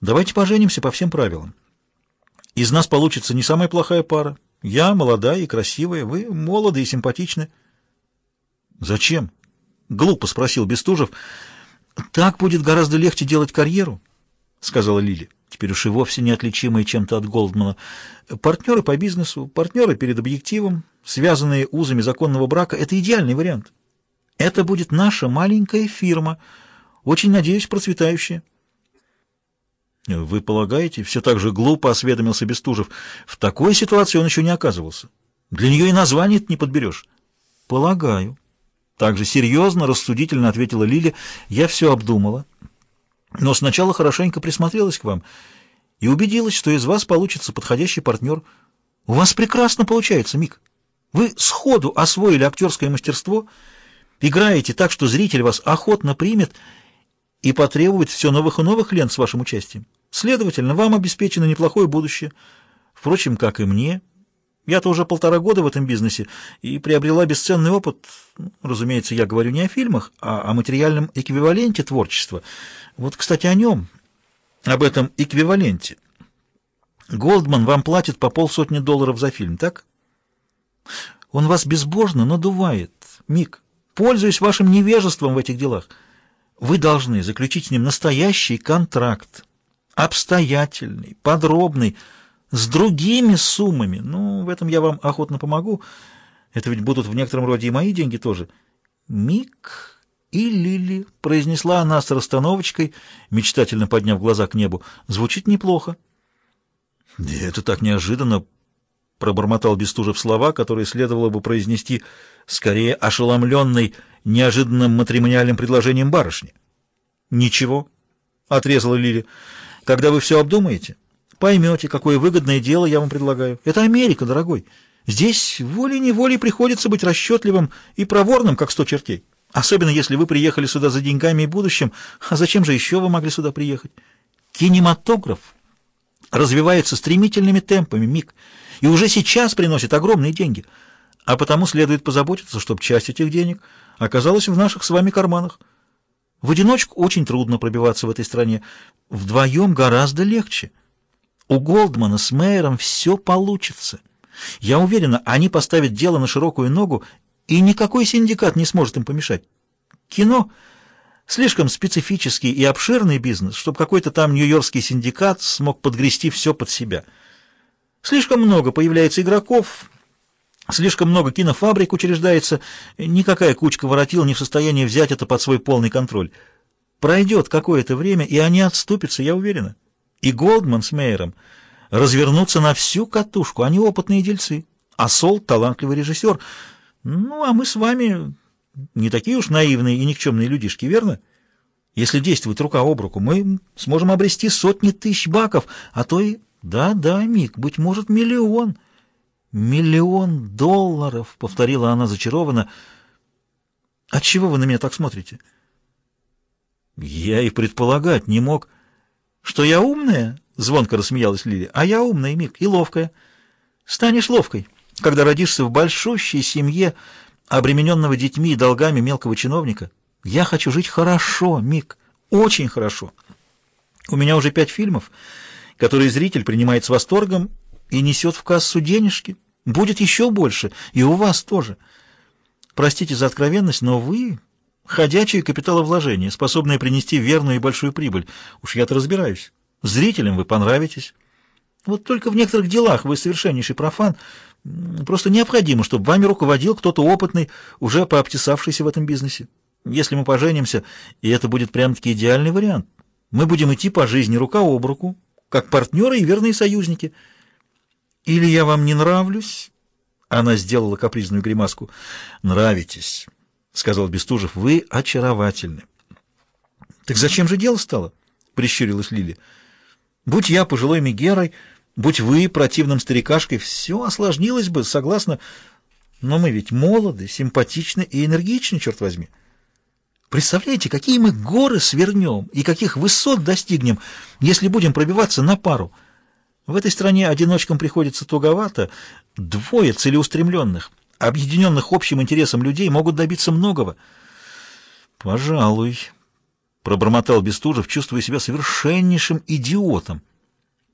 Давайте поженимся по всем правилам. Из нас получится не самая плохая пара. Я молодая и красивая, вы молоды и симпатичны. Зачем? Глупо спросил Бестужев. Так будет гораздо легче делать карьеру, сказала Лили. Теперь уж и вовсе неотличимые чем-то от Голдмана. Партнеры по бизнесу, партнеры перед объективом, связанные узами законного брака — это идеальный вариант. Это будет наша маленькая фирма, очень, надеюсь, процветающая. «Вы полагаете?» — все так же глупо осведомился Бестужев. «В такой ситуации он еще не оказывался. Для нее и название не подберешь». «Полагаю». Также серьезно, рассудительно ответила Лиля. «Я все обдумала, но сначала хорошенько присмотрелась к вам и убедилась, что из вас получится подходящий партнер. У вас прекрасно получается, Мик. Вы сходу освоили актерское мастерство, играете так, что зритель вас охотно примет и потребует все новых и новых лент с вашим участием. Следовательно, вам обеспечено неплохое будущее. Впрочем, как и мне. Я-то уже полтора года в этом бизнесе и приобрела бесценный опыт. Разумеется, я говорю не о фильмах, а о материальном эквиваленте творчества. Вот, кстати, о нем, об этом эквиваленте. Голдман вам платит по полсотни долларов за фильм, так? Он вас безбожно надувает, Мик. Пользуясь вашим невежеством в этих делах, вы должны заключить с ним настоящий контракт обстоятельный, подробный, с другими суммами. Ну, в этом я вам охотно помогу. Это ведь будут в некотором роде и мои деньги тоже. Мик и Лили, произнесла она с расстановочкой, мечтательно подняв глаза к небу. Звучит неплохо. Это так неожиданно, пробормотал Бестужев слова, которые следовало бы произнести скорее ошеломленной неожиданным матримониальным предложением барышни. Ничего, отрезала Лили. Когда вы все обдумаете, поймете, какое выгодное дело я вам предлагаю. Это Америка, дорогой. Здесь волей-неволей приходится быть расчетливым и проворным, как сто чертей. Особенно, если вы приехали сюда за деньгами и будущим. А зачем же еще вы могли сюда приехать? Кинематограф развивается стремительными темпами, Мик, и уже сейчас приносит огромные деньги. А потому следует позаботиться, чтобы часть этих денег оказалась в наших с вами карманах. В одиночку очень трудно пробиваться в этой стране, вдвоем гораздо легче. У Голдмана с Мейером все получится. Я уверена, они поставят дело на широкую ногу, и никакой синдикат не сможет им помешать. Кино — слишком специфический и обширный бизнес, чтобы какой-то там нью-йоркский синдикат смог подгрести все под себя. Слишком много появляется игроков, Слишком много кинофабрик учреждается, никакая кучка воротил не в состоянии взять это под свой полный контроль. Пройдет какое-то время, и они отступятся, я уверена. И Голдман с Мейером развернутся на всю катушку, они опытные дельцы, а Сол — талантливый режиссер. Ну, а мы с вами не такие уж наивные и никчемные людишки, верно? Если действовать рука об руку, мы сможем обрести сотни тысяч баков, а то и... Да-да, Мик, быть может, миллион — «Миллион долларов!» — повторила она зачарованно. «Отчего вы на меня так смотрите?» «Я и предполагать не мог». «Что я умная?» — звонко рассмеялась Лили. «А я умная, Мик, и ловкая. Станешь ловкой, когда родишься в большущей семье, обремененного детьми и долгами мелкого чиновника. Я хочу жить хорошо, Мик, очень хорошо. У меня уже пять фильмов, которые зритель принимает с восторгом и несет в кассу денежки. Будет еще больше, и у вас тоже. Простите за откровенность, но вы — ходячее капиталовложение, способное принести верную и большую прибыль. Уж я-то разбираюсь. Зрителям вы понравитесь. Вот только в некоторых делах вы совершеннейший профан. Просто необходимо, чтобы вами руководил кто-то опытный, уже пообтесавшийся в этом бизнесе. Если мы поженимся, и это будет прям-таки идеальный вариант, мы будем идти по жизни рука об руку, как партнеры и верные союзники — или я вам не нравлюсь?» Она сделала капризную гримаску. «Нравитесь», — сказал Бестужев. «Вы очаровательны». «Так зачем же дело стало?» — прищурилась Лили. «Будь я пожилой Мегерой, будь вы противным старикашкой, все осложнилось бы, согласно. Но мы ведь молоды, симпатичны и энергичны, черт возьми. Представляете, какие мы горы свернем и каких высот достигнем, если будем пробиваться на пару». В этой стране одиночкам приходится туговато. Двое целеустремленных, объединенных общим интересом людей могут добиться многого. Пожалуй, пробормотал Бестужев, чувствуя себя совершеннейшим идиотом.